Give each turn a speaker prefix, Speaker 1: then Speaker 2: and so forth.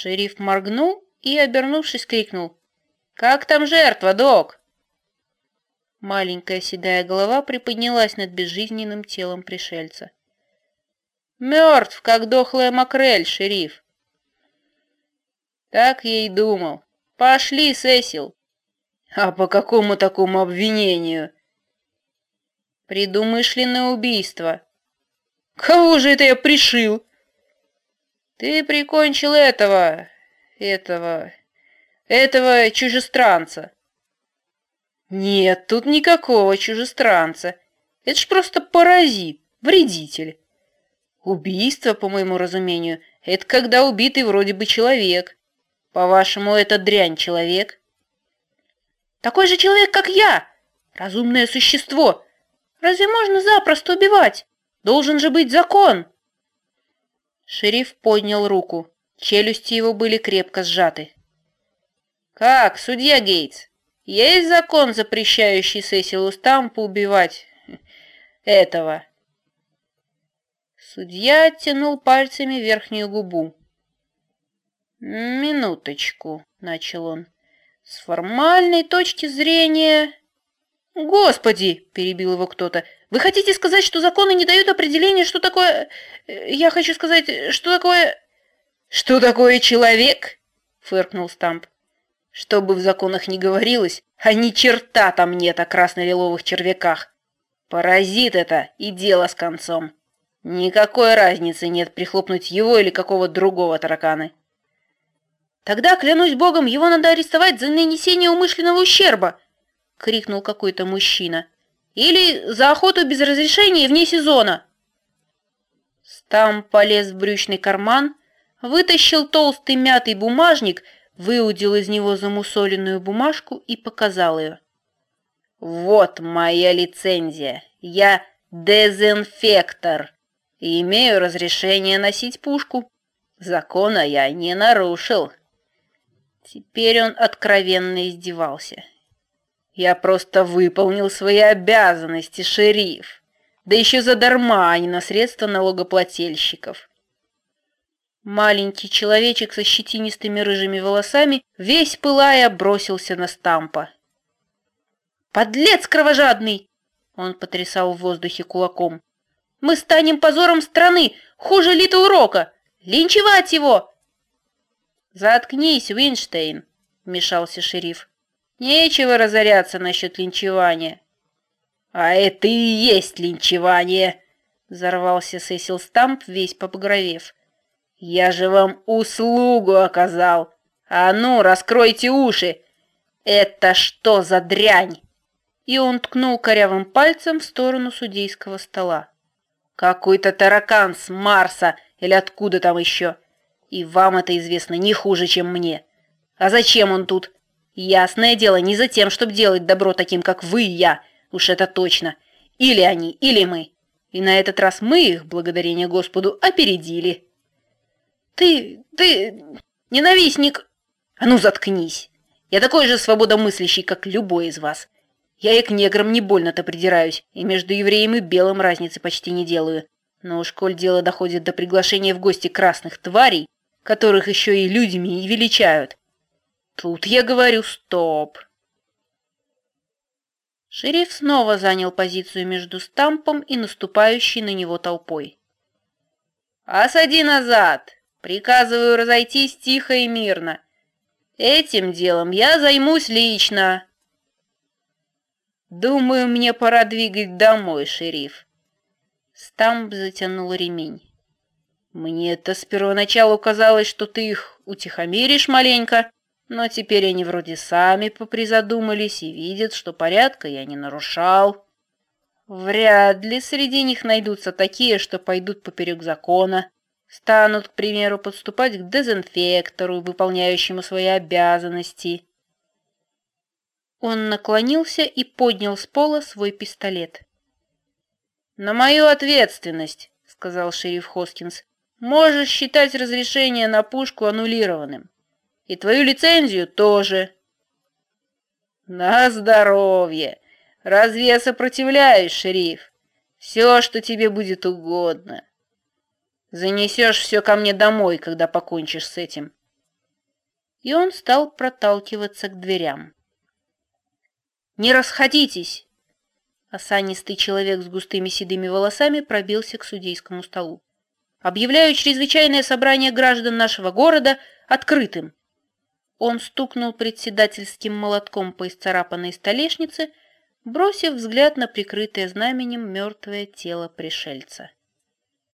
Speaker 1: Шериф моргнул и, обернувшись, крикнул. «Как там жертва, док?» Маленькая седая голова приподнялась над безжизненным телом пришельца. «Мертв, как дохлая макрель, шериф!» «Так я и думал. Пошли, Сесил!» «А по какому такому обвинению?» «Предумышленное убийство». «Кого же это я пришил?» «Ты прикончил этого... этого... этого чужестранца». «Нет, тут никакого чужестранца. Это ж просто паразит, вредитель. Убийство, по моему разумению, это когда убитый вроде бы человек. По-вашему, это дрянь человек?» «Такой же человек, как я! Разумное существо! Разве можно запросто убивать? Должен же быть закон!» Шериф поднял руку. Челюсти его были крепко сжаты. «Как, судья Гейтс, есть закон, запрещающий Сесилу Стампу убивать этого?» Судья оттянул пальцами верхнюю губу. «Минуточку», — начал он. «С формальной точки зрения...» «Господи!» — перебил его кто-то. Вы хотите сказать, что законы не дают определения, что такое... Э, я хочу сказать, что такое... Что такое человек? Фыркнул Стамп. Что бы в законах ни говорилось, а ни черта там нет о красно-лиловых червяках. Паразит это и дело с концом. Никакой разницы нет прихлопнуть его или какого другого таракана. Тогда, клянусь богом, его надо арестовать за нанесение умышленного ущерба, крикнул какой-то мужчина. Или за охоту без разрешения вне сезона. Стам полез в брючный карман, вытащил толстый мятый бумажник, выудил из него замусоленную бумажку и показал ее. «Вот моя лицензия. Я дезинфектор и имею разрешение носить пушку. Закона я не нарушил». Теперь он откровенно издевался. Я просто выполнил свои обязанности, шериф. Да еще задарма, а не на средства налогоплательщиков. Маленький человечек со щетинистыми рыжими волосами, весь пылая, бросился на стампа. «Подлец кровожадный!» Он потрясал в воздухе кулаком. «Мы станем позором страны! Хуже Литл Рока! Линчевать его!» «Заткнись, Винштейн!» — вмешался шериф. Нечего разоряться насчет линчевания. А это и есть линчевание, взорвался Сесил Стамп, весь побагровев. Я же вам услугу оказал. А ну, раскройте уши. Это что за дрянь? И он ткнул корявым пальцем в сторону судейского стола. Какой-то таракан с Марса или откуда там еще. И вам это известно не хуже, чем мне. А зачем он тут? Ясное дело, не за тем, чтобы делать добро таким, как вы и я. Уж это точно. Или они, или мы. И на этот раз мы их, благодарение Господу, опередили. Ты, ты, ненавистник. А ну заткнись. Я такой же свободомыслящий, как любой из вас. Я и к неграм не больно-то придираюсь, и между евреем и белым разницы почти не делаю. Но уж коль дело доходит до приглашения в гости красных тварей, которых еще и людьми и величают, Тут я говорю стоп. Шериф снова занял позицию между Стампом и наступающей на него толпой. «Осади назад! Приказываю разойтись тихо и мирно. Этим делом я займусь лично». «Думаю, мне пора двигать домой, шериф». Стамп затянул ремень. «Мне-то с первоначалу казалось, что ты их утихомиришь маленько, но теперь они вроде сами попризадумались и видят, что порядка я не нарушал. Вряд ли среди них найдутся такие, что пойдут поперек закона, станут, к примеру, подступать к дезинфектору, выполняющему свои обязанности. Он наклонился и поднял с пола свой пистолет. «На мою ответственность», — сказал шериф Хоскинс, — «можешь считать разрешение на пушку аннулированным». И твою лицензию тоже. На здоровье. Разве я сопротивляюсь, шериф? Все, что тебе будет угодно. Занесешь все ко мне домой, когда покончишь с этим. и он стал проталкиваться к дверям. «Не расходитесь!» Осанистый человек с густыми седыми волосами пробился к судейскому столу. «Объявляю чрезвычайное собрание граждан нашего города открытым!» Он стукнул председательским молотком по исцарапанной столешнице, бросив взгляд на прикрытое знаменем мертвое тело пришельца.